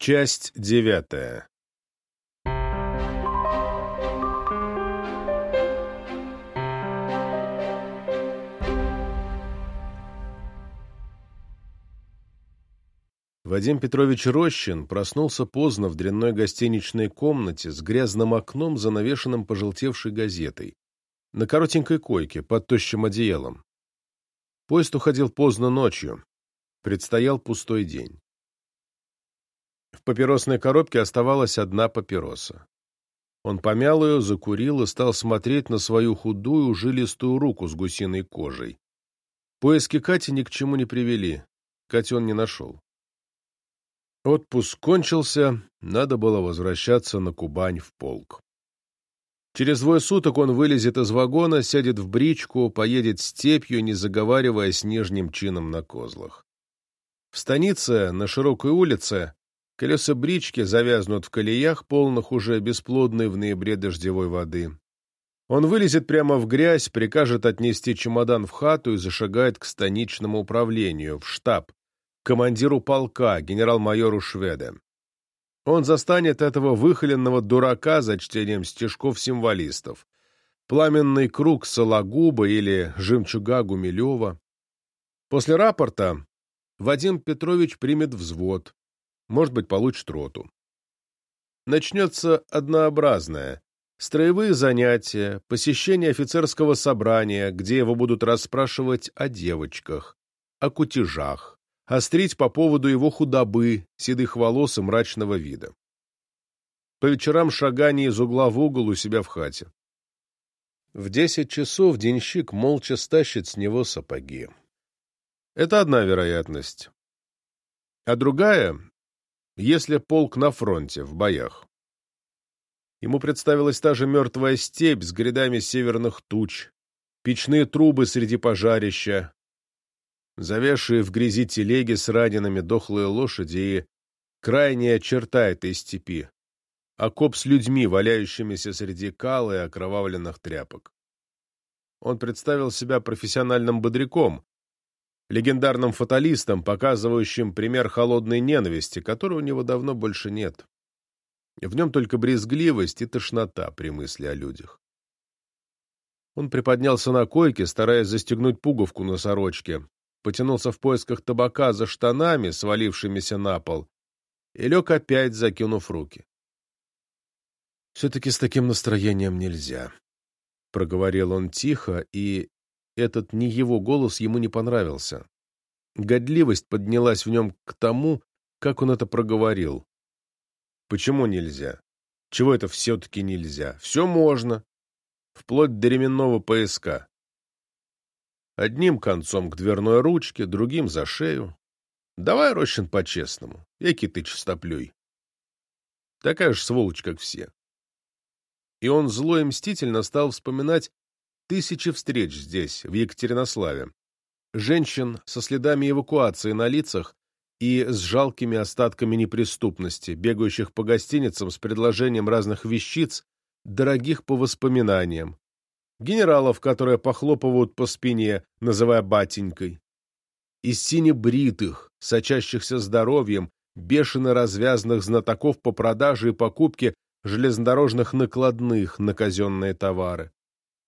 Часть девятая Вадим Петрович Рощин проснулся поздно в дрянной гостиничной комнате с грязным окном, занавешенным пожелтевшей газетой, на коротенькой койке под тощим одеялом. Поезд уходил поздно ночью. Предстоял пустой день. В папиросной коробке оставалась одна папироса. Он помял ее, закурил и стал смотреть на свою худую, жилистую руку с гусиной кожей. Поиски Кати ни к чему не привели. Кати он не нашел. Отпуск кончился, надо было возвращаться на Кубань в полк. Через двое суток он вылезет из вагона, сядет в бричку, поедет степью, не заговаривая с нижним чином на козлах. В станице, на широкой улице, колеса брички завязнут в колеях, полных уже бесплодной в ноябре дождевой воды. Он вылезет прямо в грязь, прикажет отнести чемодан в хату и зашагает к станичному управлению, в штаб, командиру полка, генерал-майору Шведе. Он застанет этого выхоленного дурака за чтением стишков-символистов. Пламенный круг Сологуба или жемчуга Гумилева. После рапорта Вадим Петрович примет взвод, может быть, получит роту. Начнется однообразное. Строевые занятия, посещение офицерского собрания, где его будут расспрашивать о девочках, о кутежах, острить по поводу его худобы, седых волос и мрачного вида. По вечерам шагание из угла в угол у себя в хате. В десять часов денщик молча стащит с него сапоги. Это одна вероятность. А другая, если полк на фронте, в боях. Ему представилась та же мертвая степь с грядами северных туч, печные трубы среди пожарища, завешивая в грязи телеги с ранеными дохлые лошади и крайняя черта этой степи — окоп с людьми, валяющимися среди кал и окровавленных тряпок. Он представил себя профессиональным бодряком, легендарным фаталистом, показывающим пример холодной ненависти, которой у него давно больше нет. В нем только брезгливость и тошнота при мысли о людях. Он приподнялся на койке, стараясь застегнуть пуговку на сорочке, потянулся в поисках табака за штанами, свалившимися на пол, и лег опять, закинув руки. «Все-таки с таким настроением нельзя», — проговорил он тихо, и этот не его голос ему не понравился. Годливость поднялась в нем к тому, как он это проговорил. «Почему нельзя? Чего это все-таки нельзя? Все можно, вплоть до ременного пояска. Одним концом к дверной ручке, другим за шею. Давай, Рощин, по-честному. Який ты чистоплюй. Такая же сволочь, как все. И он зло и мстительно стал вспоминать тысячи встреч здесь, в Екатеринославе. Женщин со следами эвакуации на лицах и с жалкими остатками неприступности, бегающих по гостиницам с предложением разных вещиц, дорогих по воспоминаниям, генералов, которые похлопывают по спине, называя батенькой, из синебритых, сочащихся здоровьем, бешено развязанных знатоков по продаже и покупке железнодорожных накладных на казенные товары.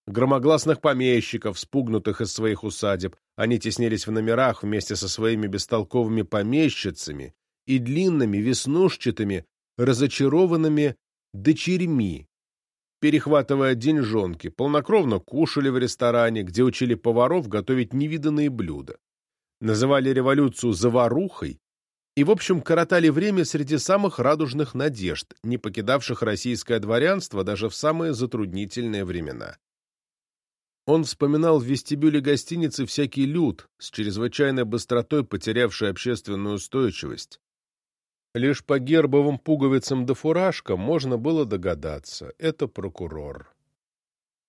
Громогласных помещиков, спугнутых из своих усадеб, они теснились в номерах вместе со своими бестолковыми помещицами и длинными, веснушчатыми, разочарованными дочерьми, перехватывая деньжонки, полнокровно кушали в ресторане, где учили поваров готовить невиданные блюда. Называли революцию «заварухой» и, в общем, коротали время среди самых радужных надежд, не покидавших российское дворянство даже в самые затруднительные времена. Он вспоминал в вестибюле гостиницы всякий люд, с чрезвычайной быстротой потерявший общественную устойчивость, Лишь по гербовым пуговицам да фуражкам можно было догадаться — это прокурор.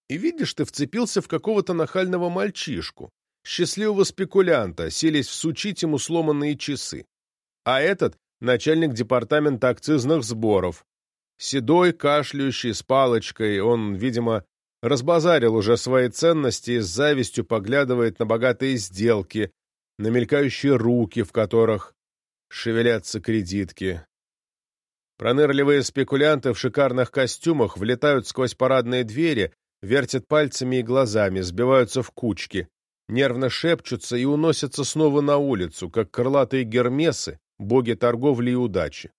И видишь, ты вцепился в какого-то нахального мальчишку, счастливого спекулянта, селись всучить ему сломанные часы. А этот — начальник департамента акцизных сборов. Седой, кашляющий, с палочкой, он, видимо, разбазарил уже свои ценности и с завистью поглядывает на богатые сделки, на мелькающие руки, в которых шевелятся кредитки. Пронырливые спекулянты в шикарных костюмах влетают сквозь парадные двери, вертят пальцами и глазами, сбиваются в кучки, нервно шепчутся и уносятся снова на улицу, как крылатые гермесы, боги торговли и удачи.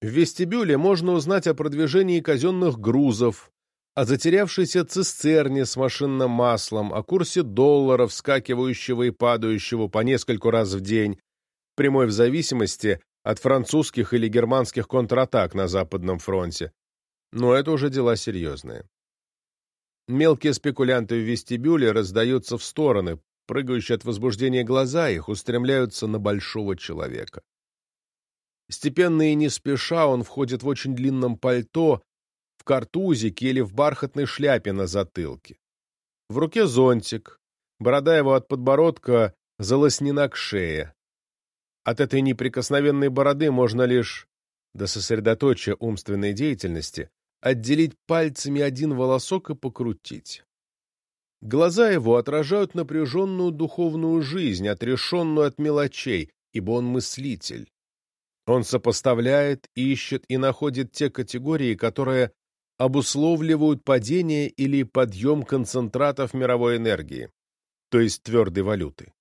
В вестибюле можно узнать о продвижении казенных грузов, о затерявшейся цистерне с машинным маслом, о курсе доллара, вскакивающего и падающего по нескольку раз в день, прямой в зависимости от французских или германских контратак на Западном фронте. Но это уже дела серьезные. Мелкие спекулянты в вестибюле раздаются в стороны, прыгающие от возбуждения глаза их устремляются на большого человека. Степенно и не спеша он входит в очень длинном пальто, картузике или в бархатной шляпе на затылке. В руке зонтик, борода его от подбородка залоснена к шее. От этой неприкосновенной бороды можно лишь, до сосредоточия умственной деятельности, отделить пальцами один волосок и покрутить. Глаза его отражают напряженную духовную жизнь, отрешенную от мелочей, ибо он мыслитель. Он сопоставляет, ищет и находит те категории, которые обусловливают падение или подъем концентратов мировой энергии, то есть твердой валюты.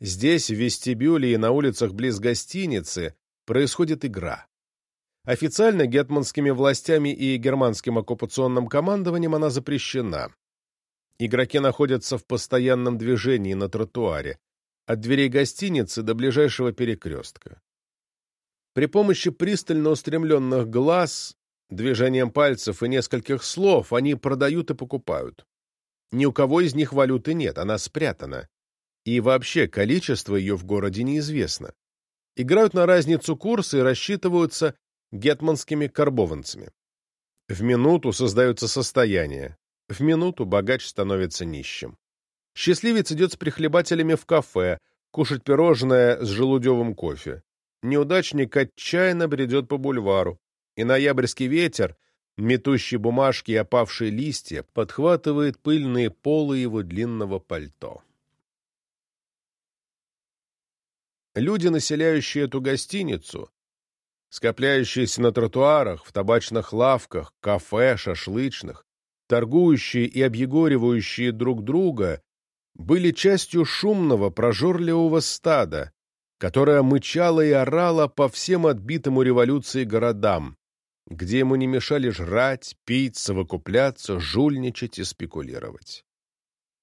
Здесь, в вестибюле и на улицах близ гостиницы, происходит игра. Официально гетманскими властями и германским оккупационным командованием она запрещена. Игроки находятся в постоянном движении на тротуаре, от дверей гостиницы до ближайшего перекрестка. При помощи пристально устремленных глаз, движением пальцев и нескольких слов они продают и покупают. Ни у кого из них валюты нет, она спрятана и вообще количество ее в городе неизвестно. Играют на разницу курса и рассчитываются гетманскими карбованцами. В минуту создаются состояния, в минуту богач становится нищим. Счастливец идет с прихлебателями в кафе, кушать пирожное с желудевым кофе. Неудачник отчаянно бредет по бульвару, и ноябрьский ветер, метущий бумажки и опавшие листья, подхватывает пыльные полы его длинного пальто. Люди, населяющие эту гостиницу, скопляющиеся на тротуарах, в табачных лавках, кафе, шашлычных, торгующие и объегоривающие друг друга, были частью шумного, прожорливого стада, которое мычало и орало по всем отбитым у революции городам, где ему не мешали жрать, пить, совокупляться, жульничать и спекулировать.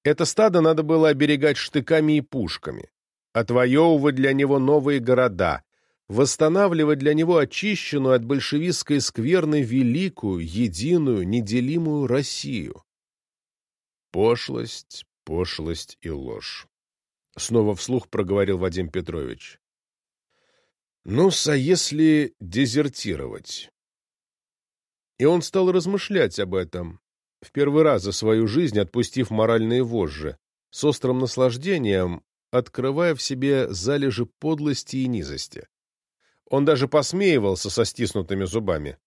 Это стадо надо было оберегать штыками и пушками, отвоевывать для него новые города, восстанавливать для него очищенную от большевистской скверны великую, единую, неделимую Россию. Пошлость, пошлость и ложь. Снова вслух проговорил Вадим Петрович. Ну-с, а если дезертировать? И он стал размышлять об этом, в первый раз за свою жизнь отпустив моральные вожжи, с острым наслаждением, открывая в себе залежи подлости и низости. Он даже посмеивался со стиснутыми зубами.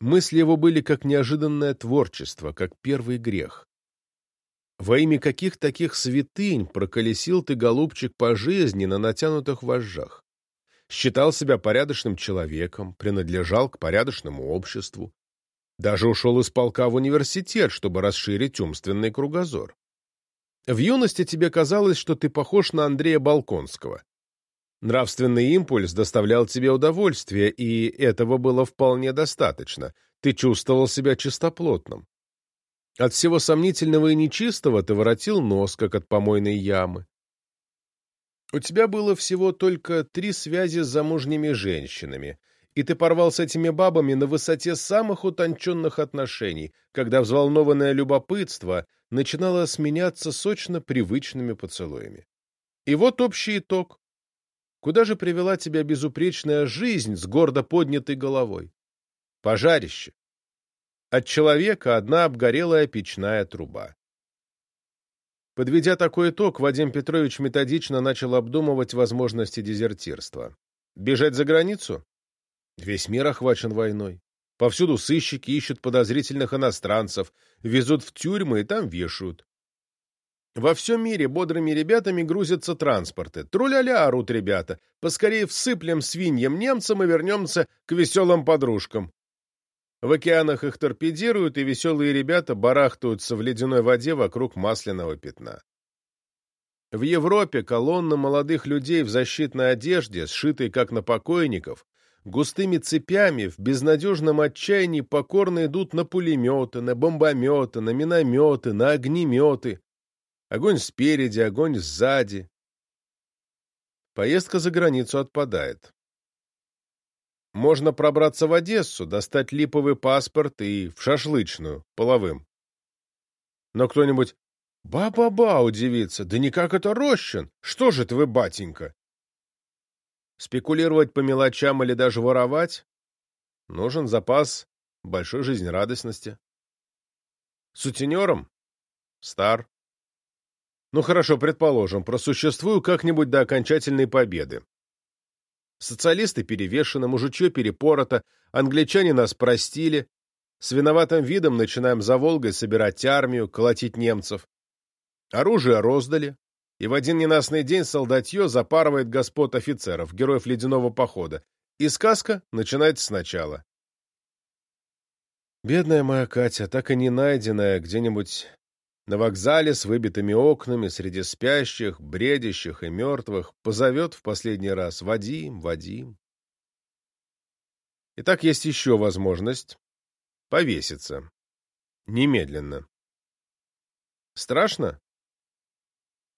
Мысли его были как неожиданное творчество, как первый грех. Во имя каких таких святынь проколесил ты, голубчик, по жизни на натянутых вожжах? Считал себя порядочным человеком, принадлежал к порядочному обществу. Даже ушел из полка в университет, чтобы расширить умственный кругозор. В юности тебе казалось, что ты похож на Андрея Балконского. Нравственный импульс доставлял тебе удовольствие, и этого было вполне достаточно. Ты чувствовал себя чистоплотным. От всего сомнительного и нечистого ты воротил нос, как от помойной ямы. У тебя было всего только три связи с замужними женщинами, и ты порвал с этими бабами на высоте самых утонченных отношений, когда взволнованное любопытство начинало сменяться сочно привычными поцелуями. И вот общий итог. Куда же привела тебя безупречная жизнь с гордо поднятой головой? Пожарище. От человека одна обгорелая печная труба. Подведя такой итог, Вадим Петрович методично начал обдумывать возможности дезертирства. Бежать за границу? Весь мир охвачен войной. Повсюду сыщики ищут подозрительных иностранцев, везут в тюрьмы и там вешают. Во всем мире бодрыми ребятами грузятся транспорты. Труля-ля орут ребята. Поскорее всыплем свиньям немцам и вернемся к веселым подружкам. В океанах их торпедируют, и веселые ребята барахтаются в ледяной воде вокруг масляного пятна. В Европе колонна молодых людей в защитной одежде, сшитой как на покойников, густыми цепями в безнадежном отчаянии покорно идут на пулеметы, на бомбометы, на минометы, на огнеметы. Огонь спереди, огонь сзади. Поездка за границу отпадает. Можно пробраться в Одессу, достать липовый паспорт и в шашлычную, половым. Но кто-нибудь «Ба-ба-ба!» удивится. «Да никак это Рощин! Что же ты батенька?» Спекулировать по мелочам или даже воровать нужен запас большой жизнерадостности. Сутенером? Стар. Ну хорошо, предположим, просуществую как-нибудь до окончательной победы. Социалисты перевешены, мужичье перепорото, англичане нас простили. С виноватым видом начинаем за Волгой собирать армию, колотить немцев. Оружие роздали, и в один ненастный день солдатье запарывает господ офицеров, героев ледяного похода, и сказка начинается сначала. Бедная моя Катя, так и не найденная где-нибудь на вокзале с выбитыми окнами, среди спящих, бредящих и мертвых, позовет в последний раз «Вадим, Вадим». Итак, есть еще возможность повеситься. Немедленно. Страшно?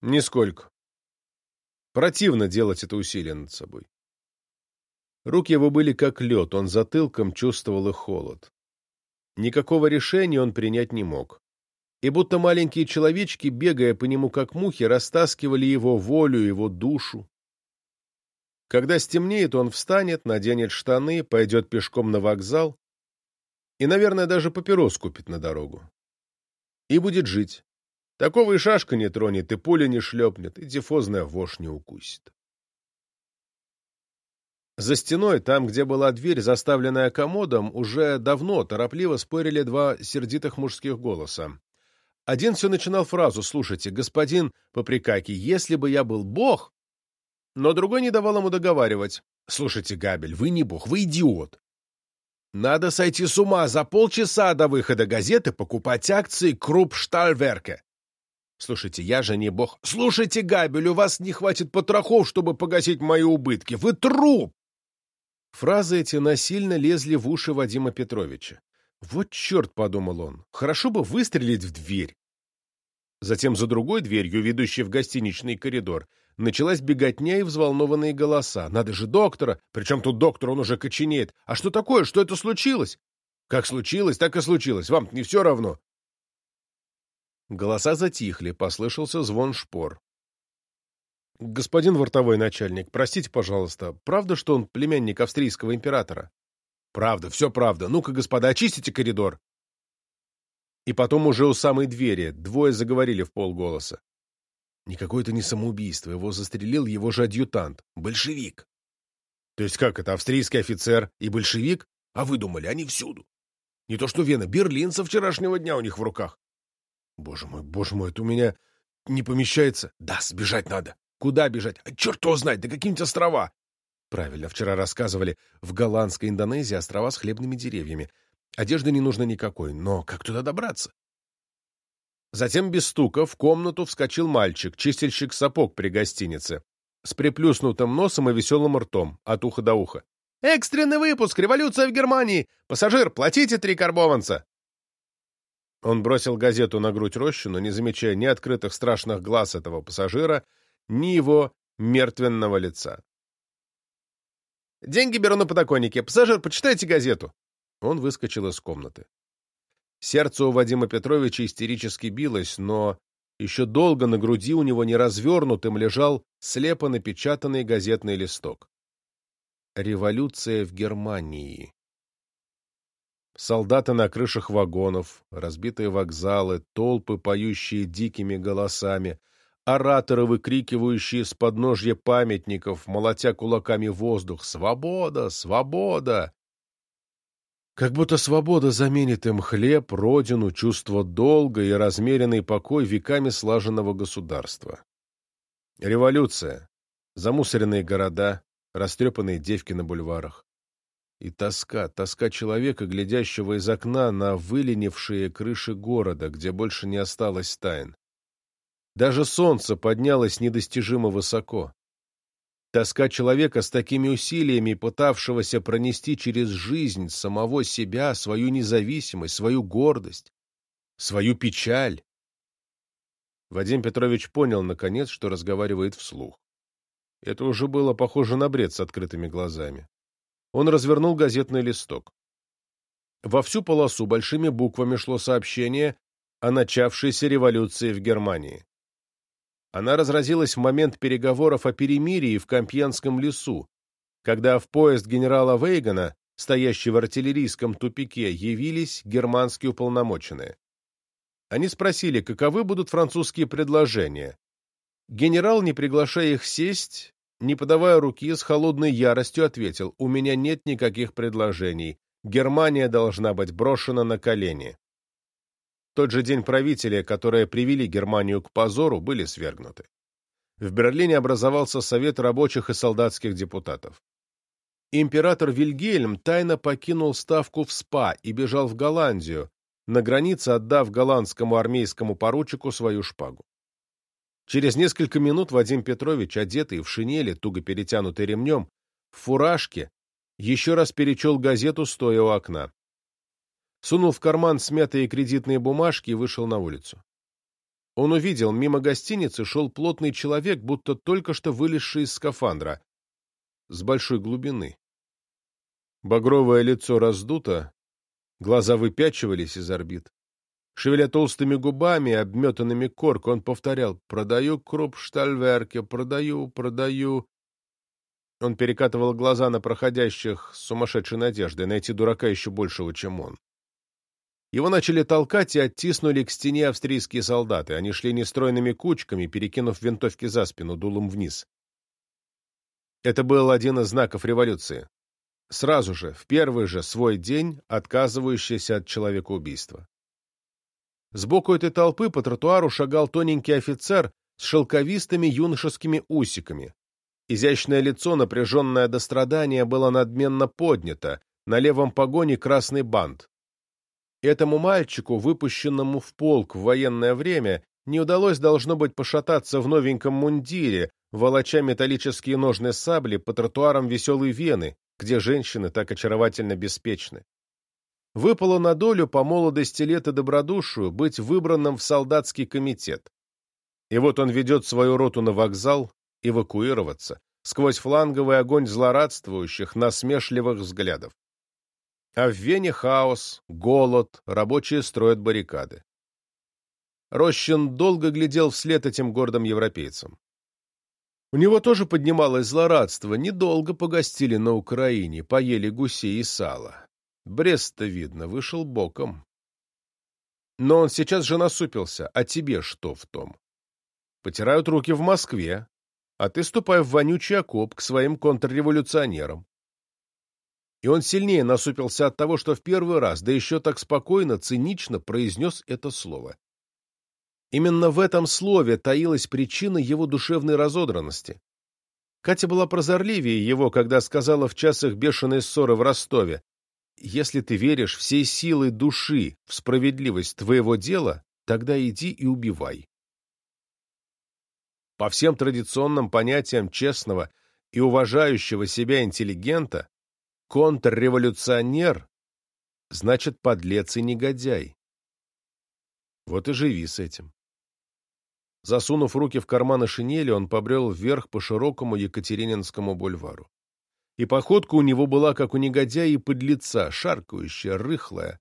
Нисколько. Противно делать это усилие над собой. Руки его были как лед, он затылком чувствовал их холод. Никакого решения он принять не мог и будто маленькие человечки, бегая по нему как мухи, растаскивали его волю, его душу. Когда стемнеет, он встанет, наденет штаны, пойдет пешком на вокзал и, наверное, даже папирос купит на дорогу. И будет жить. Такого и шашка не тронет, и пуля не шлепнет, и тифозная вошь не укусит. За стеной, там, где была дверь, заставленная комодом, уже давно торопливо спорили два сердитых мужских голоса. Один все начинал фразу «Слушайте, господин Поприкаки, если бы я был бог...» Но другой не давал ему договаривать. «Слушайте, Габель, вы не бог, вы идиот. Надо сойти с ума за полчаса до выхода газеты покупать акции Крупштальверке. Слушайте, я же не бог. Слушайте, Габель, у вас не хватит потрохов, чтобы погасить мои убытки. Вы труп!» Фразы эти насильно лезли в уши Вадима Петровича. «Вот черт!» — подумал он. «Хорошо бы выстрелить в дверь!» Затем за другой дверью, ведущей в гостиничный коридор, началась беготня и взволнованные голоса. «Надо же доктора! Причем тут доктор, он уже коченеет! А что такое? Что это случилось?» «Как случилось, так и случилось! вам не все равно!» Голоса затихли, послышался звон шпор. «Господин вортовой начальник, простите, пожалуйста, правда, что он племянник австрийского императора?» Правда, все правда. Ну-ка, господа, очистите коридор. И потом уже у самой двери двое заговорили в полголоса. Никакое это не самоубийство. Его застрелил его же адъютант. Большевик. То есть как это, австрийский офицер и большевик? А вы думали, они всюду. Не то что Вена, Берлин со вчерашнего дня у них в руках. Боже мой, боже мой, это у меня не помещается. Да, сбежать надо. Куда бежать? А черт его знает, да какие-нибудь острова. Правильно, вчера рассказывали, в голландской Индонезии острова с хлебными деревьями. Одежды не нужно никакой, но как туда добраться? Затем без стука в комнату вскочил мальчик, чистильщик сапог при гостинице, с приплюснутым носом и веселым ртом, от уха до уха. «Экстренный выпуск! Революция в Германии! Пассажир, платите три карбованца!» Он бросил газету на грудь Рощину, не замечая ни открытых страшных глаз этого пассажира, ни его мертвенного лица. Деньги беру на подоконнике. Пассажир, почитайте газету. Он выскочил из комнаты. Сердце у Вадима Петровича истерически билось, но еще долго на груди у него неразвернутым лежал слепо напечатанный газетный листок. Революция в Германии. Солдаты на крышах вагонов, разбитые вокзалы, толпы, поющие дикими голосами, ораторы, выкрикивающие с подножья памятников, молотя кулаками воздух «Свобода! Свобода!». Как будто свобода заменит им хлеб, родину, чувство долга и размеренный покой веками слаженного государства. Революция, замусоренные города, растрепанные девки на бульварах. И тоска, тоска человека, глядящего из окна на выленившие крыши города, где больше не осталось тайн. Даже солнце поднялось недостижимо высоко. Тоска человека с такими усилиями, пытавшегося пронести через жизнь самого себя, свою независимость, свою гордость, свою печаль. Вадим Петрович понял, наконец, что разговаривает вслух. Это уже было похоже на бред с открытыми глазами. Он развернул газетный листок. Во всю полосу большими буквами шло сообщение о начавшейся революции в Германии. Она разразилась в момент переговоров о перемирии в Компьенском лесу, когда в поезд генерала Вейгана, стоящий в артиллерийском тупике, явились германские уполномоченные. Они спросили, каковы будут французские предложения. Генерал, не приглашая их сесть, не подавая руки, с холодной яростью ответил, «У меня нет никаких предложений. Германия должна быть брошена на колени». Тот же день правители, которые привели Германию к позору, были свергнуты. В Берлине образовался Совет рабочих и солдатских депутатов. Император Вильгельм тайно покинул ставку в СПА и бежал в Голландию, на границе отдав голландскому армейскому поручику свою шпагу. Через несколько минут Вадим Петрович, одетый в шинели, туго перетянутый ремнем, в фуражке, еще раз перечел газету, стоя у окна. Сунул в карман смятые кредитные бумажки и вышел на улицу. Он увидел, мимо гостиницы шел плотный человек, будто только что вылезший из скафандра, с большой глубины. Багровое лицо раздуто, глаза выпячивались из орбит. Шевеля толстыми губами, обметанными коркой, он повторял «Продаю круп штальверке, продаю, продаю». Он перекатывал глаза на проходящих с сумасшедшей надеждой найти дурака еще большего, чем он. Его начали толкать и оттиснули к стене австрийские солдаты. Они шли нестройными кучками, перекинув винтовки за спину, дулом вниз. Это был один из знаков революции. Сразу же, в первый же свой день, отказывающийся от человекоубийства. Сбоку этой толпы по тротуару шагал тоненький офицер с шелковистыми юношескими усиками. Изящное лицо, напряженное до страдания, было надменно поднято, на левом погоне красный бант. Этому мальчику, выпущенному в полк в военное время, не удалось, должно быть, пошататься в новеньком мундире, волоча металлические ножные сабли по тротуарам веселой Вены, где женщины так очаровательно беспечны выпало на долю по молодости лет и добродушию быть выбранным в солдатский комитет. И вот он ведет свою роту на вокзал, эвакуироваться, сквозь фланговый огонь злорадствующих, насмешливых взглядов. А в Вене хаос, голод, рабочие строят баррикады. Рощин долго глядел вслед этим гордым европейцам. У него тоже поднималось злорадство, недолго погостили на Украине, поели гусей и сала. Брест-то, видно, вышел боком. Но он сейчас же насупился, а тебе что в том? Потирают руки в Москве, а ты ступай в вонючий окоп к своим контрреволюционерам. И он сильнее насупился от того, что в первый раз, да еще так спокойно, цинично произнес это слово. Именно в этом слове таилась причина его душевной разодранности. Катя была прозорливее его, когда сказала в часах бешеной ссоры в Ростове если ты веришь всей силой души в справедливость твоего дела, тогда иди и убивай. По всем традиционным понятиям честного и уважающего себя интеллигента, контрреволюционер значит подлец и негодяй. Вот и живи с этим. Засунув руки в карманы шинели, он побрел вверх по широкому Екатерининскому бульвару и походка у него была, как у негодяя и подлеца, шаркающая, рыхлая.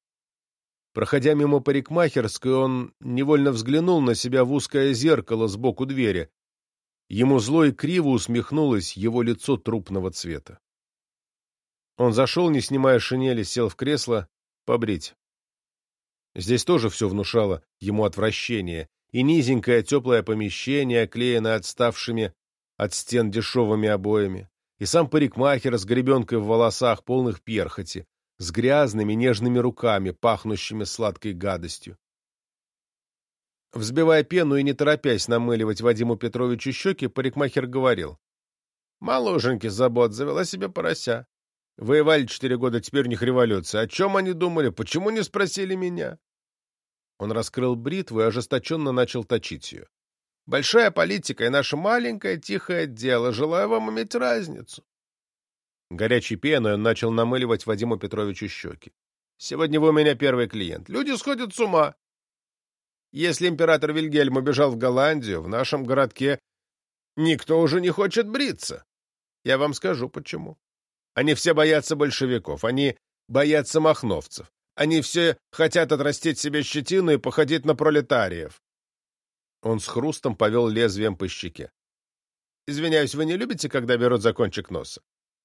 Проходя мимо парикмахерской, он невольно взглянул на себя в узкое зеркало сбоку двери. Ему зло и криво усмехнулось его лицо трупного цвета. Он зашел, не снимая шинели, сел в кресло, побрить. Здесь тоже все внушало ему отвращение, и низенькое теплое помещение, оклеенное отставшими от стен дешевыми обоями, и сам парикмахер с гребенкой в волосах, полных перхоти, с грязными нежными руками, пахнущими сладкой гадостью. Взбивая пену и не торопясь намыливать Вадиму Петровичу щеки, парикмахер говорил. «Маложеньки забот, завела себе порося. Воевали четыре года, теперь у них революция. О чем они думали? Почему не спросили меня?» Он раскрыл бритву и ожесточенно начал точить ее. «Большая политика и наше маленькое тихое дело. Желаю вам иметь разницу». Горячей пеной он начал намыливать Вадиму Петровичу щеки. «Сегодня вы у меня первый клиент. Люди сходят с ума. Если император Вильгельм убежал в Голландию, в нашем городке никто уже не хочет бриться. Я вам скажу, почему. Они все боятся большевиков, они боятся махновцев. Они все хотят отрастить себе щетину и походить на пролетариев. Он с хрустом повел лезвием по щеке. Извиняюсь, вы не любите, когда берут за кончик носа?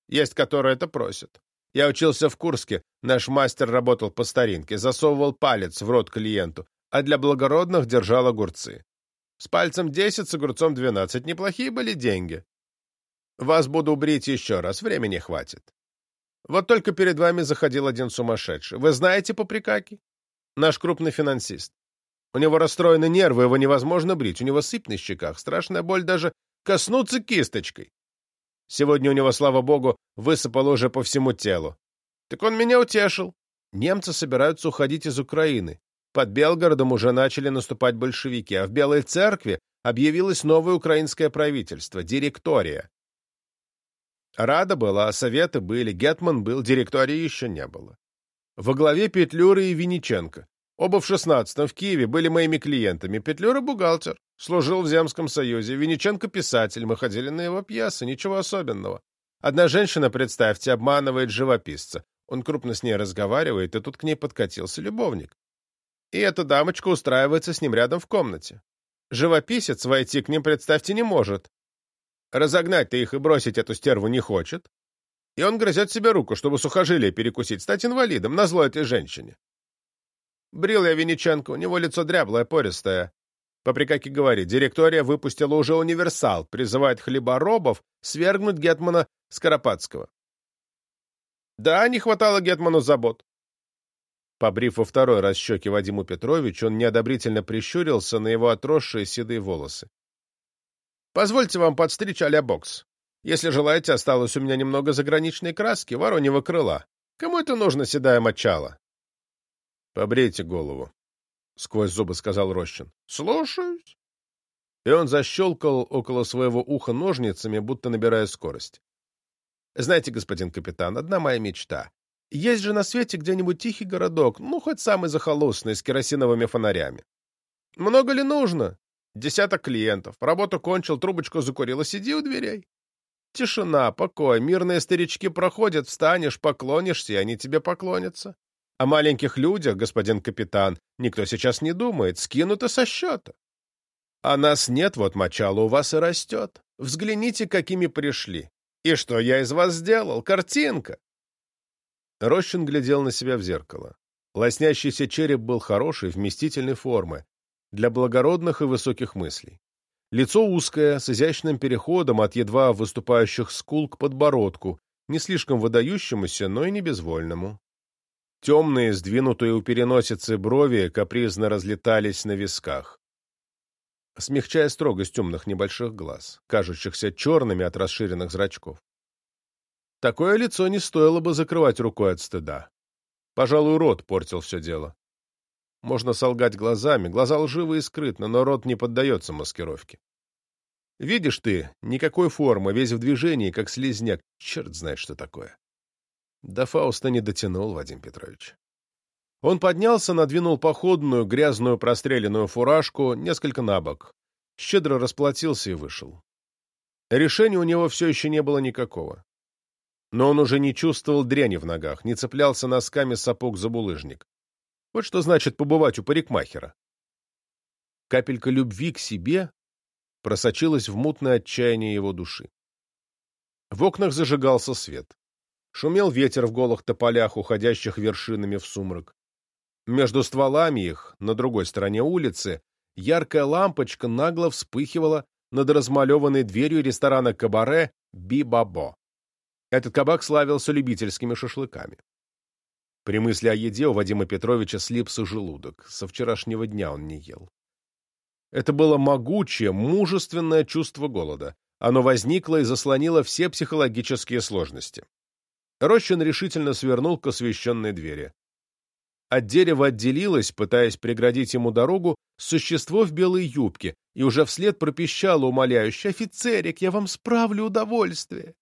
Есть, которые это просят. Я учился в Курске, наш мастер работал по старинке, засовывал палец в рот клиенту, а для благородных держал огурцы. С пальцем десять, с огурцом двенадцать. Неплохие были деньги. Вас буду брить еще раз, времени хватит. Вот только перед вами заходил один сумасшедший. Вы знаете Поприкаки? Наш крупный финансист. У него расстроены нервы, его невозможно брить. У него сыпь на щеках, страшная боль даже коснуться кисточкой. Сегодня у него, слава богу, высыпало уже по всему телу. Так он меня утешил. Немцы собираются уходить из Украины. Под Белгородом уже начали наступать большевики, а в Белой Церкви объявилось новое украинское правительство, директория. Рада была, советы были, Гетман был, директории еще не было. Во главе Петлюры и Винниченко. Оба в шестнадцатом в Киеве были моими клиентами. Петлюра — бухгалтер, служил в Земском союзе. Винниченко — писатель, мы ходили на его пьесы, ничего особенного. Одна женщина, представьте, обманывает живописца. Он крупно с ней разговаривает, и тут к ней подкатился любовник и эта дамочка устраивается с ним рядом в комнате. Живописец войти к ним, представьте, не может. Разогнать-то их и бросить эту стерву не хочет. И он грызет себе руку, чтобы сухожилие перекусить, стать инвалидом, назло этой женщине. Брил я Винниченко, у него лицо дряблое, пористое. Поприкаки говорит, директория выпустила уже универсал, призывает хлеборобов свергнуть Гетмана Скоропадского. Да, не хватало Гетману забот. Побрив во второй раз щеки Вадиму Петровичу, он неодобрительно прищурился на его отросшие седые волосы. «Позвольте вам подстричь а бокс. Если желаете, осталось у меня немного заграничной краски, вороньего крыла. Кому это нужно, седая мочала?» «Побрейте голову», — сквозь зубы сказал Рощин. «Слушаюсь». И он защелкал около своего уха ножницами, будто набирая скорость. «Знаете, господин капитан, одна моя мечта есть же на свете где-нибудь тихий городок, ну, хоть самый захолустный, с керосиновыми фонарями. Много ли нужно? Десяток клиентов. Работу кончил, трубочку закурил, и сиди у дверей. Тишина, покой, мирные старички проходят, встанешь, поклонишься, и они тебе поклонятся. О маленьких людях, господин капитан, никто сейчас не думает, скинуто со счета. А нас нет, вот мочало у вас и растет. Взгляните, какими пришли. И что я из вас сделал? Картинка. Рощин глядел на себя в зеркало. Лоснящийся череп был хорошей, вместительной формы, для благородных и высоких мыслей. Лицо узкое, с изящным переходом от едва выступающих скул к подбородку, не слишком выдающемуся, но и не безвольному. Темные, сдвинутые у переносицы брови капризно разлетались на висках, смягчая строгость темных небольших глаз, кажущихся черными от расширенных зрачков. Такое лицо не стоило бы закрывать рукой от стыда. Пожалуй, рот портил все дело. Можно солгать глазами, глаза лживы и скрытны, но рот не поддается маскировке. Видишь ты, никакой формы, весь в движении, как слизняк, черт знает, что такое. До Фауста не дотянул, Вадим Петрович. Он поднялся, надвинул походную, грязную простреленную фуражку, несколько набок, щедро расплатился и вышел. Решения у него все еще не было никакого но он уже не чувствовал дряни в ногах, не цеплялся носками сапог за булыжник. Вот что значит побывать у парикмахера. Капелька любви к себе просочилась в мутное отчаяние его души. В окнах зажигался свет. Шумел ветер в голых тополях, уходящих вершинами в сумрак. Между стволами их, на другой стороне улицы, яркая лампочка нагло вспыхивала над размалеванной дверью ресторана «Кабаре» «Би-Бабо». Этот кабак славился любительскими шашлыками. При мысли о еде у Вадима Петровича слипся желудок. Со вчерашнего дня он не ел. Это было могучее, мужественное чувство голода. Оно возникло и заслонило все психологические сложности. Рощин решительно свернул к освещенной двери. От дерева отделилось, пытаясь преградить ему дорогу, существо в белой юбке, и уже вслед пропищало умоляюще «Офицерик, я вам справлю удовольствие!»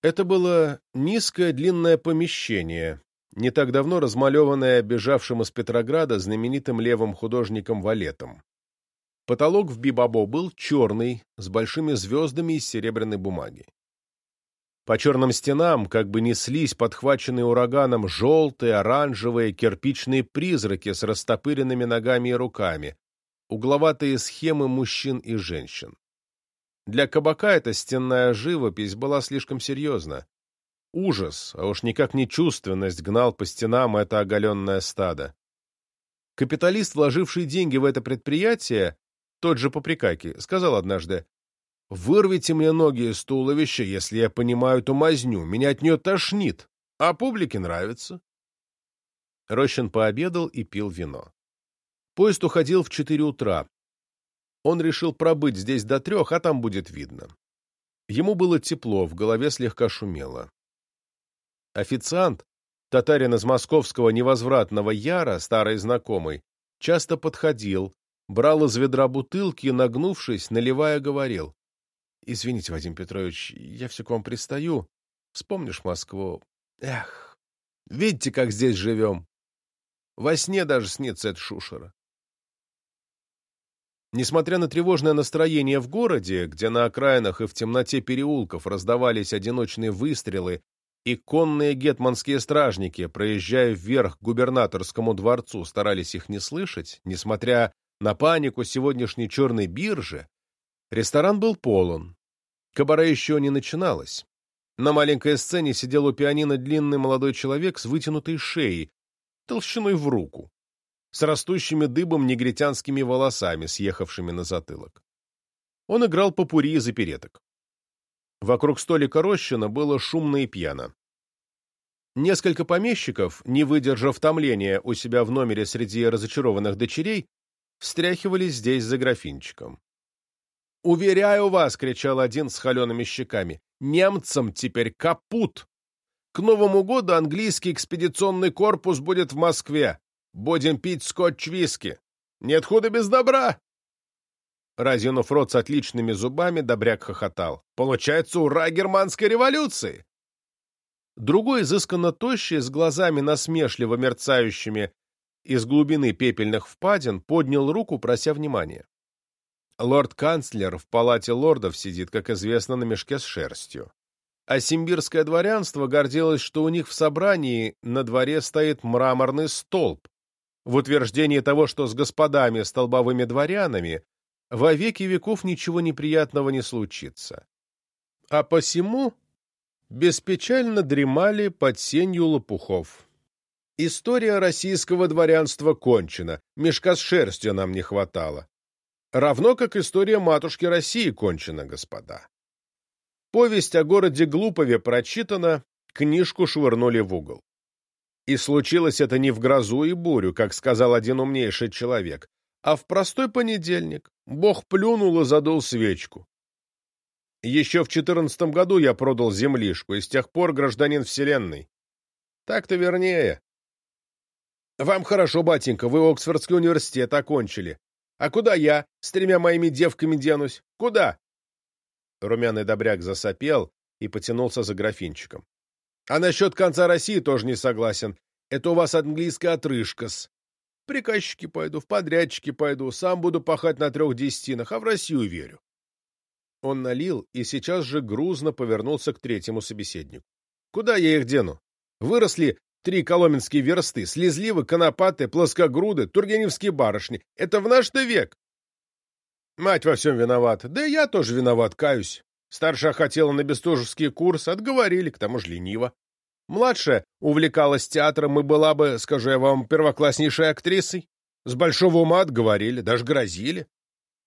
Это было низкое длинное помещение, не так давно размалеванное бежавшим из Петрограда знаменитым левым художником Валетом. Потолок в Бибабо был черный, с большими звездами из серебряной бумаги. По черным стенам как бы неслись подхваченные ураганом желтые, оранжевые, кирпичные призраки с растопыренными ногами и руками, угловатые схемы мужчин и женщин. Для кабака эта стенная живопись была слишком серьезна. Ужас, а уж никак не чувственность, гнал по стенам это оголенное стадо. Капиталист, вложивший деньги в это предприятие, тот же Поприкаки, сказал однажды, Вырвите мне ноги из туловища, если я понимаю эту мазню. Меня от нее тошнит, а публике нравится. Рощин пообедал и пил вино. Поезд уходил в четыре утра. Он решил пробыть здесь до трех, а там будет видно. Ему было тепло, в голове слегка шумело. Официант, татарин из московского невозвратного Яра, старый знакомый, часто подходил, брал из ведра бутылки нагнувшись, наливая, говорил. Извините, Вадим Петрович, я все к вам пристаю. Вспомнишь Москву? Эх, видите, как здесь живем. Во сне даже снится эта шушера. Несмотря на тревожное настроение в городе, где на окраинах и в темноте переулков раздавались одиночные выстрелы, и конные гетманские стражники, проезжая вверх к губернаторскому дворцу, старались их не слышать, несмотря на панику сегодняшней черной биржи, ресторан был полон, Кабаре еще не начиналось. На маленькой сцене сидел у пианино длинный молодой человек с вытянутой шеей, толщиной в руку, с растущими дыбом негритянскими волосами, съехавшими на затылок. Он играл попури из опереток. Вокруг столика Рощина было шумно и пьяно. Несколько помещиков, не выдержав томления у себя в номере среди разочарованных дочерей, встряхивались здесь за графинчиком. «Уверяю вас!» — кричал один с холеными щеками. «Немцам теперь капут! К Новому году английский экспедиционный корпус будет в Москве. Будем пить скотч-виски. Нет худа без добра!» Разинув рот с отличными зубами, Добряк хохотал. «Получается, ура германской революции!» Другой, изысканно тощий, с глазами насмешливо мерцающими из глубины пепельных впадин, поднял руку, прося внимания. Лорд-канцлер в палате лордов сидит, как известно, на мешке с шерстью. А симбирское дворянство гордилось, что у них в собрании на дворе стоит мраморный столб, в утверждении того, что с господами столбовыми дворянами во веки веков ничего неприятного не случится. А посему беспечально дремали под сенью лопухов. История российского дворянства кончена, мешка с шерстью нам не хватало. Равно как история матушки России кончена, господа. Повесть о городе Глупове прочитана, книжку швырнули в угол. И случилось это не в грозу и бурю, как сказал один умнейший человек, а в простой понедельник. Бог плюнул и задул свечку. Еще в четырнадцатом году я продал землишку, и с тех пор гражданин Вселенной. Так-то вернее. Вам хорошо, батенька, вы Оксфордский университет окончили. А куда я с тремя моими девками денусь? Куда? Румяный добряк засопел и потянулся за графинчиком. А насчет конца России тоже не согласен. Это у вас английская отрыжка-с. Приказчики пойду, в подрядчики пойду, сам буду пахать на трех десятинах, а в Россию верю. Он налил и сейчас же грузно повернулся к третьему собеседнику. Куда я их дену? Выросли Три коломенские версты, слезливы, конопаты, плоскогруды, тургеневские барышни. Это в наш-то век. Мать во всем виновата. Да и я тоже виноват, каюсь. Старшая хотела на бестужевский курс, отговорили, к тому же лениво. Младшая увлекалась театром и была бы, скажу я вам, первокласснейшей актрисой. С большого ума отговорили, даже грозили.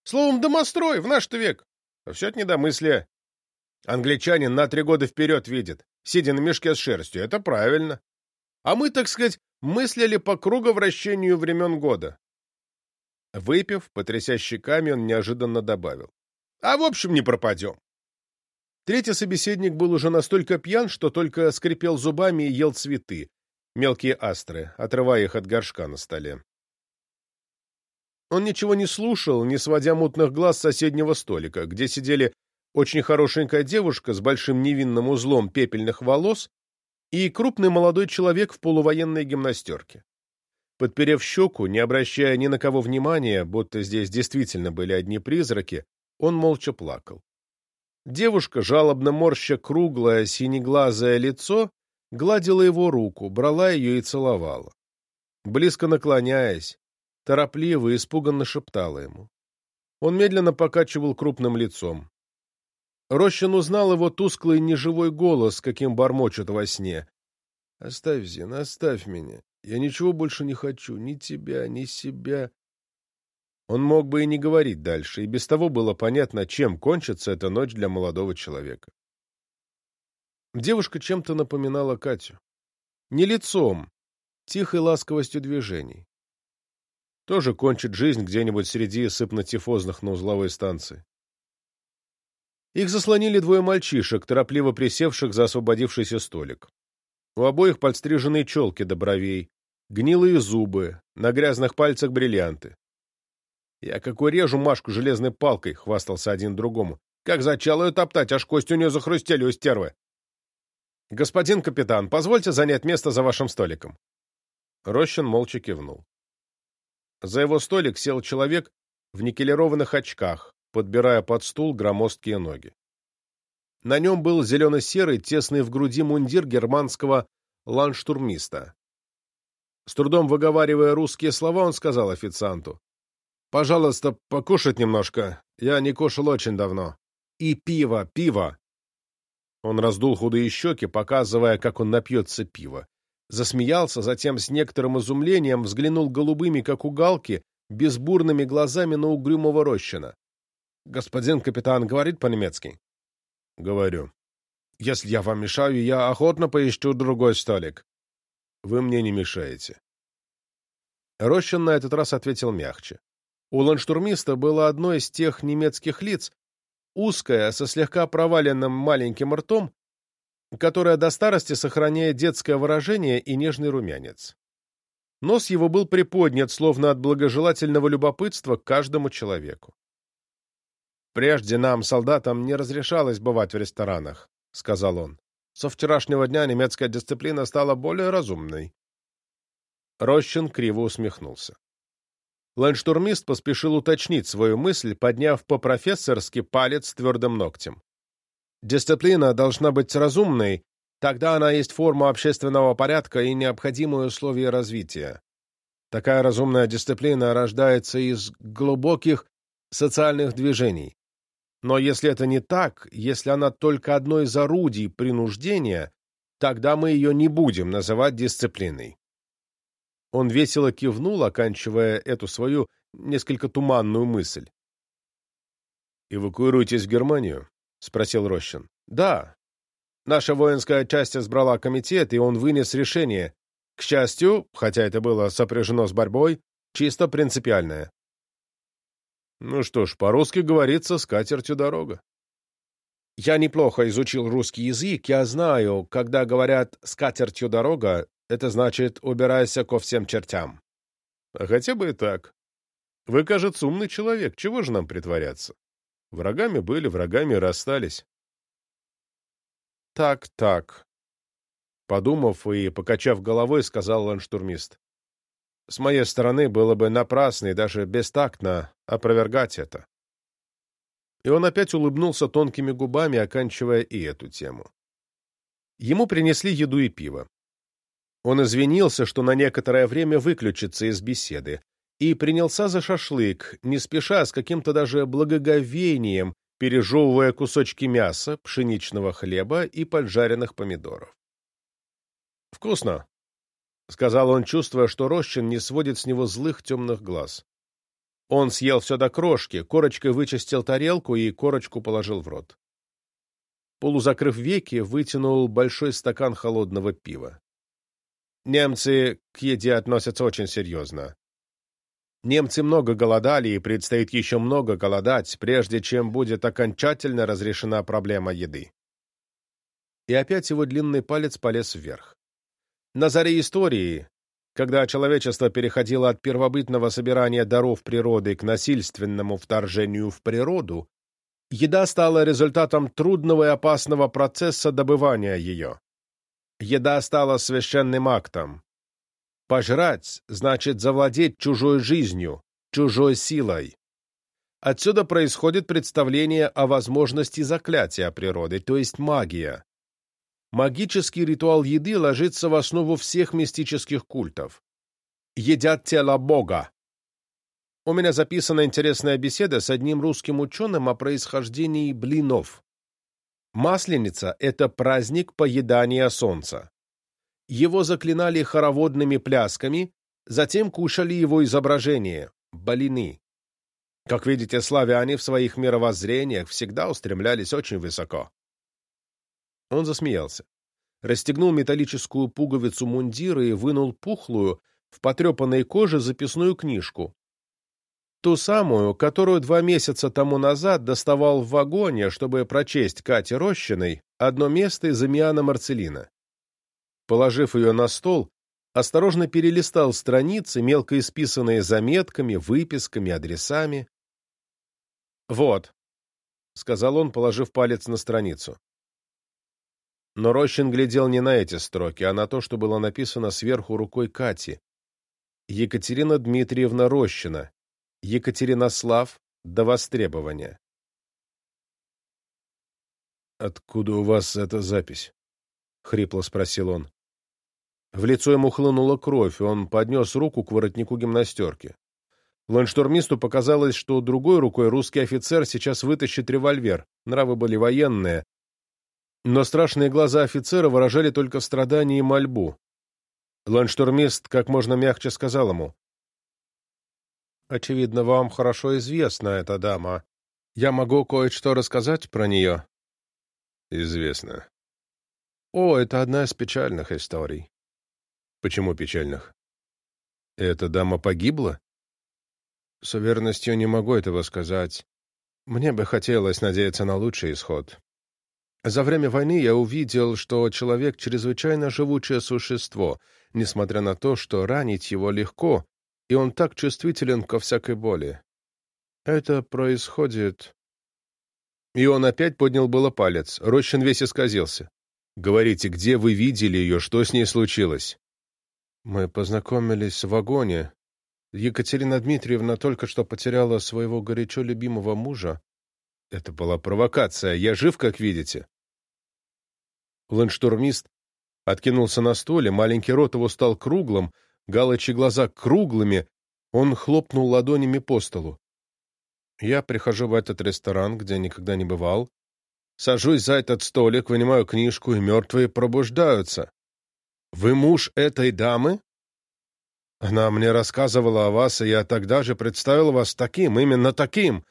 Словом, домострой в наш-то век. А все это недомыслие. Англичанин на три года вперед видит. сидя на мешке с шерстью. Это правильно. А мы, так сказать, мыслили по круговращению времен года. Выпив, потряся щеками, он неожиданно добавил. А в общем, не пропадем. Третий собеседник был уже настолько пьян, что только скрипел зубами и ел цветы, мелкие астры, отрывая их от горшка на столе. Он ничего не слушал, не сводя мутных глаз с соседнего столика, где сидели очень хорошенькая девушка с большим невинным узлом пепельных волос и крупный молодой человек в полувоенной гимнастерке. Подперев щеку, не обращая ни на кого внимания, будто здесь действительно были одни призраки, он молча плакал. Девушка, жалобно морща круглое синеглазое лицо, гладила его руку, брала ее и целовала. Близко наклоняясь, торопливо и испуганно шептала ему. Он медленно покачивал крупным лицом. Рощин узнал его тусклый неживой голос, каким бормочет во сне. «Оставь, Зин, оставь меня. Я ничего больше не хочу, ни тебя, ни себя». Он мог бы и не говорить дальше, и без того было понятно, чем кончится эта ночь для молодого человека. Девушка чем-то напоминала Катю. Не лицом, тихой ласковостью движений. Тоже кончит жизнь где-нибудь среди сыпно-тифозных на узловой станции. Их заслонили двое мальчишек, торопливо присевших за освободившийся столик. У обоих подстриженные челки до бровей, гнилые зубы, на грязных пальцах бриллианты. «Я как урежу Машку железной палкой», — хвастался один другому. «Как зачал ее топтать, аж кость у нее захрустели у стервы». «Господин капитан, позвольте занять место за вашим столиком». Рощин молча кивнул. За его столик сел человек в никелированных очках, подбирая под стул громоздкие ноги. На нем был зелено-серый, тесный в груди мундир германского ландштурмиста. С трудом выговаривая русские слова, он сказал официанту. Пожалуйста, покушать немножко. Я не кушал очень давно. И пиво, пиво. Он раздул худые щеки, показывая, как он напьется пива. Засмеялся, затем с некоторым изумлением взглянул голубыми, как у галки, безбурными глазами на угрюмого Рощина. «Господин капитан говорит по-немецки?» «Говорю. Если я вам мешаю, я охотно поищу другой столик. Вы мне не мешаете». Рощин на этот раз ответил мягче. У ланштурмиста было одно из тех немецких лиц, узкое, со слегка проваленным маленьким ртом, которое до старости сохраняет детское выражение и нежный румянец. Нос его был приподнят, словно от благожелательного любопытства к каждому человеку. «Прежде нам, солдатам, не разрешалось бывать в ресторанах», — сказал он. «Со вчерашнего дня немецкая дисциплина стала более разумной». Рощин криво усмехнулся. Ландштурмист поспешил уточнить свою мысль, подняв по-профессорски палец твердым ногтем. «Дисциплина должна быть разумной, тогда она есть форма общественного порядка и необходимое условие развития. Такая разумная дисциплина рождается из глубоких социальных движений. Но если это не так, если она только одно из орудий принуждения, тогда мы ее не будем называть дисциплиной. Он весело кивнул, оканчивая эту свою несколько туманную мысль. «Эвакуируйтесь в Германию?» — спросил Рощин. «Да. Наша воинская часть избрала комитет, и он вынес решение. К счастью, хотя это было сопряжено с борьбой, чисто принципиальное». «Ну что ж, по-русски говорится, с катертью дорога». «Я неплохо изучил русский язык, я знаю, когда говорят «с катертью дорога», это значит, убирайся ко всем чертям. А хотя бы и так. Вы, кажется, умный человек. Чего же нам притворяться? Врагами были, врагами расстались. Так, так. Подумав и покачав головой, сказал ланштурмист. С моей стороны было бы напрасно и даже бестактно опровергать это. И он опять улыбнулся тонкими губами, оканчивая и эту тему. Ему принесли еду и пиво. Он извинился, что на некоторое время выключится из беседы, и принялся за шашлык, не спеша, с каким-то даже благоговением, пережевывая кусочки мяса, пшеничного хлеба и поджаренных помидоров. «Вкусно», — сказал он, чувствуя, что Рощин не сводит с него злых темных глаз. Он съел все до крошки, корочкой вычистил тарелку и корочку положил в рот. полузакрыв веки, вытянул большой стакан холодного пива. Немцы к еде относятся очень серьезно. Немцы много голодали, и предстоит еще много голодать, прежде чем будет окончательно разрешена проблема еды. И опять его длинный палец полез вверх. На заре истории, когда человечество переходило от первобытного собирания даров природы к насильственному вторжению в природу, еда стала результатом трудного и опасного процесса добывания ее. Еда стала священным актом, Пожрать значит завладеть чужой жизнью, чужой силой. Отсюда происходит представление о возможности заклятия природы, то есть магия. Магический ритуал еды ложится в основу всех мистических культов. Едят тело Бога. У меня записана интересная беседа с одним русским ученым о происхождении блинов. Масленица – это праздник поедания солнца его заклинали хороводными плясками, затем кушали его изображение – балины. Как видите, славяне в своих мировоззрениях всегда устремлялись очень высоко. Он засмеялся, расстегнул металлическую пуговицу мундира и вынул пухлую, в потрепанной коже записную книжку. Ту самую, которую два месяца тому назад доставал в вагоне, чтобы прочесть Кате Рощиной одно место из Амиана Марцелина. Положив ее на стол, осторожно перелистал страницы, мелко исписанные заметками, выписками, адресами. «Вот», — сказал он, положив палец на страницу. Но Рощин глядел не на эти строки, а на то, что было написано сверху рукой Кати. Екатерина Дмитриевна Рощина. Екатеринослав до востребования. «Откуда у вас эта запись?» — хрипло спросил он. В лицо ему хлынула кровь, и он поднес руку к воротнику гимнастерки. Ландштурмисту показалось, что другой рукой русский офицер сейчас вытащит револьвер. Нравы были военные. Но страшные глаза офицера выражали только страдание и мольбу. Ландштурмист как можно мягче сказал ему. «Очевидно, вам хорошо известна эта дама. Я могу кое-что рассказать про нее?» «Известно». «О, это одна из печальных историй. Почему печальных? Эта дама погибла? С уверенностью не могу этого сказать. Мне бы хотелось надеяться на лучший исход. За время войны я увидел, что человек — чрезвычайно живучее существо, несмотря на то, что ранить его легко, и он так чувствителен ко всякой боли. Это происходит... И он опять поднял было палец. Рощин весь исказился. «Говорите, где вы видели ее, что с ней случилось?» Мы познакомились в вагоне. Екатерина Дмитриевна только что потеряла своего горячо любимого мужа. Это была провокация. Я жив, как видите. Ландштурмист откинулся на стуле, маленький рот его стал круглым, галочи глаза круглыми, он хлопнул ладонями по столу. Я прихожу в этот ресторан, где никогда не бывал, сажусь за этот столик, вынимаю книжку, и мертвые пробуждаются. Вы муж этой дамы? Она мне рассказывала о вас, и я тогда же представил вас таким, именно таким.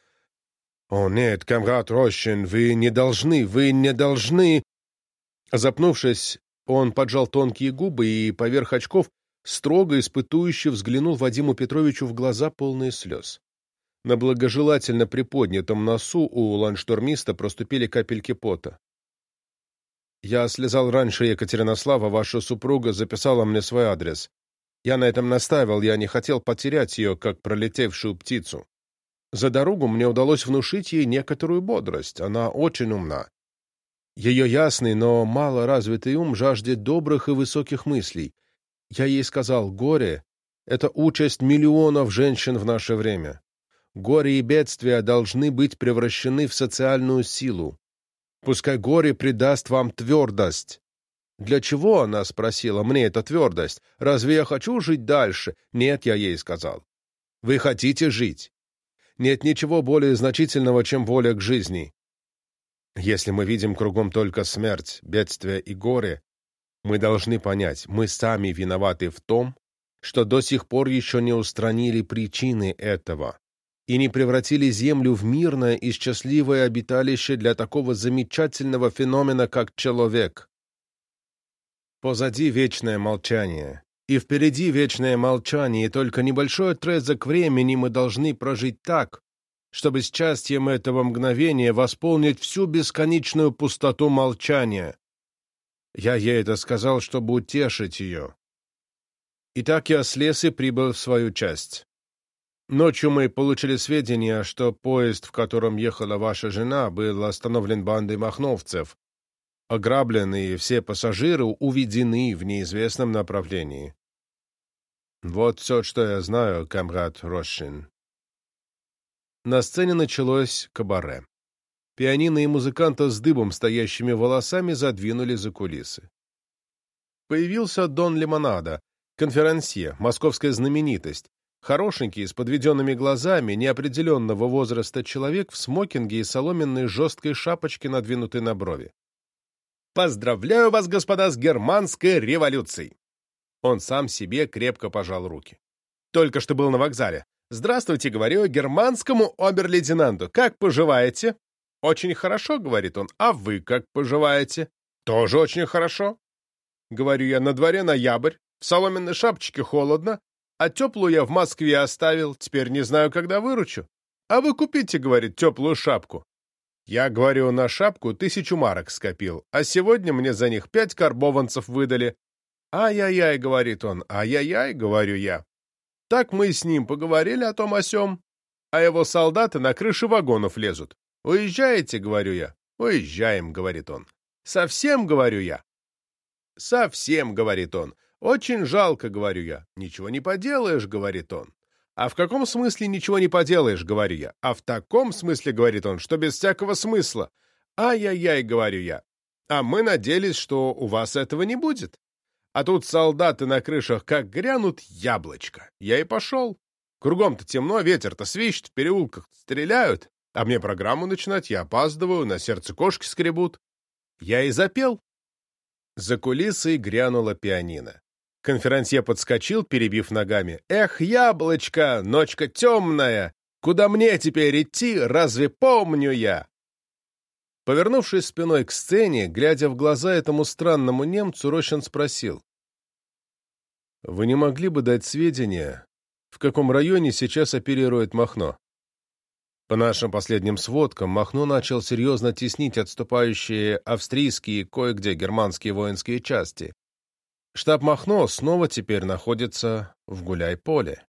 О, нет, камрад Рощин, вы не должны, вы не должны... Запнувшись, он поджал тонкие губы и поверх очков строго испытующе взглянул Вадиму Петровичу в глаза, полные слез. На благожелательно приподнятом носу у ланштурмиста проступили капельки пота. Я слезал раньше Екатеринослава, ваша супруга записала мне свой адрес. Я на этом настаивал, я не хотел потерять ее, как пролетевшую птицу. За дорогу мне удалось внушить ей некоторую бодрость, она очень умна. Ее ясный, но мало развитый ум жаждет добрых и высоких мыслей. Я ей сказал, горе — это участь миллионов женщин в наше время. Горе и бедствия должны быть превращены в социальную силу. Пускай горе придаст вам твердость. Для чего, она спросила, мне эта твердость? Разве я хочу жить дальше? Нет, я ей сказал. Вы хотите жить. Нет ничего более значительного, чем воля к жизни. Если мы видим кругом только смерть, бедствие и горе, мы должны понять, мы сами виноваты в том, что до сих пор еще не устранили причины этого. и не превратили Землю в мирное и счастливое обиталище для такого замечательного феномена, как человек. Позади вечное молчание, и впереди вечное молчание, и только небольшой отрезок времени мы должны прожить так, чтобы с счастьем этого мгновения восполнить всю бесконечную пустоту молчания. Я ей это сказал, чтобы утешить ее. И так я слез и прибыл в свою часть. Ночью мы получили сведения, что поезд, в котором ехала ваша жена, был остановлен бандой махновцев, ограблен, и все пассажиры уведены в неизвестном направлении. Вот все, что я знаю, комрад Рощин. На сцене началось кабаре. Пианино и музыканта с дыбом, стоящими волосами, задвинули за кулисы. Появился Дон Лимонада, конферансье, московская знаменитость, хорошенький, с подведенными глазами, неопределенного возраста человек в смокинге и соломенной жесткой шапочке, надвинутой на брови. «Поздравляю вас, господа, с германской революцией!» Он сам себе крепко пожал руки. «Только что был на вокзале. Здравствуйте, говорю, германскому обер-лейтенанту. Как поживаете?» «Очень хорошо», — говорит он. «А вы как поживаете?» «Тоже очень хорошо». Говорю я, на дворе ноябрь, в соломенной шапочке холодно, а теплую я в Москве оставил, теперь не знаю, когда выручу. А вы купите, говорит, теплую шапку. Я, говорю, на шапку тысячу марок скопил, а сегодня мне за них пять карбованцев выдали. Ай-яй-яй, говорит он, ай-яй-яй, говорю я. Так мы с ним поговорили о том о сём, а его солдаты на крыши вагонов лезут. «Уезжаете?» — говорю я. «Уезжаем», — говорит он. «Совсем?» — говорю я. «Совсем», — говорит он. «Очень жалко», — говорю я. «Ничего не поделаешь», — говорит он. «А в каком смысле ничего не поделаешь?» — говорю я. «А в таком смысле», — говорит он, — «что без всякого смысла». «Ай-яй-яй», — говорю я. «А мы надеялись, что у вас этого не будет. А тут солдаты на крышах как грянут яблочко. Я и пошел. Кругом-то темно, ветер-то свищет, в переулках стреляют. А мне программу начинать, я опаздываю, на сердце кошки скребут. Я и запел. За кулисой грянула пианино. Конферансье подскочил, перебив ногами. «Эх, яблочко, ночка темная! Куда мне теперь идти, разве помню я?» Повернувшись спиной к сцене, глядя в глаза этому странному немцу, Рощин спросил. «Вы не могли бы дать сведения, в каком районе сейчас оперирует Махно?» По нашим последним сводкам, Махно начал серьезно теснить отступающие австрийские кое-где германские воинские части. Штаб Махно снова теперь находится в Гуляй-поле.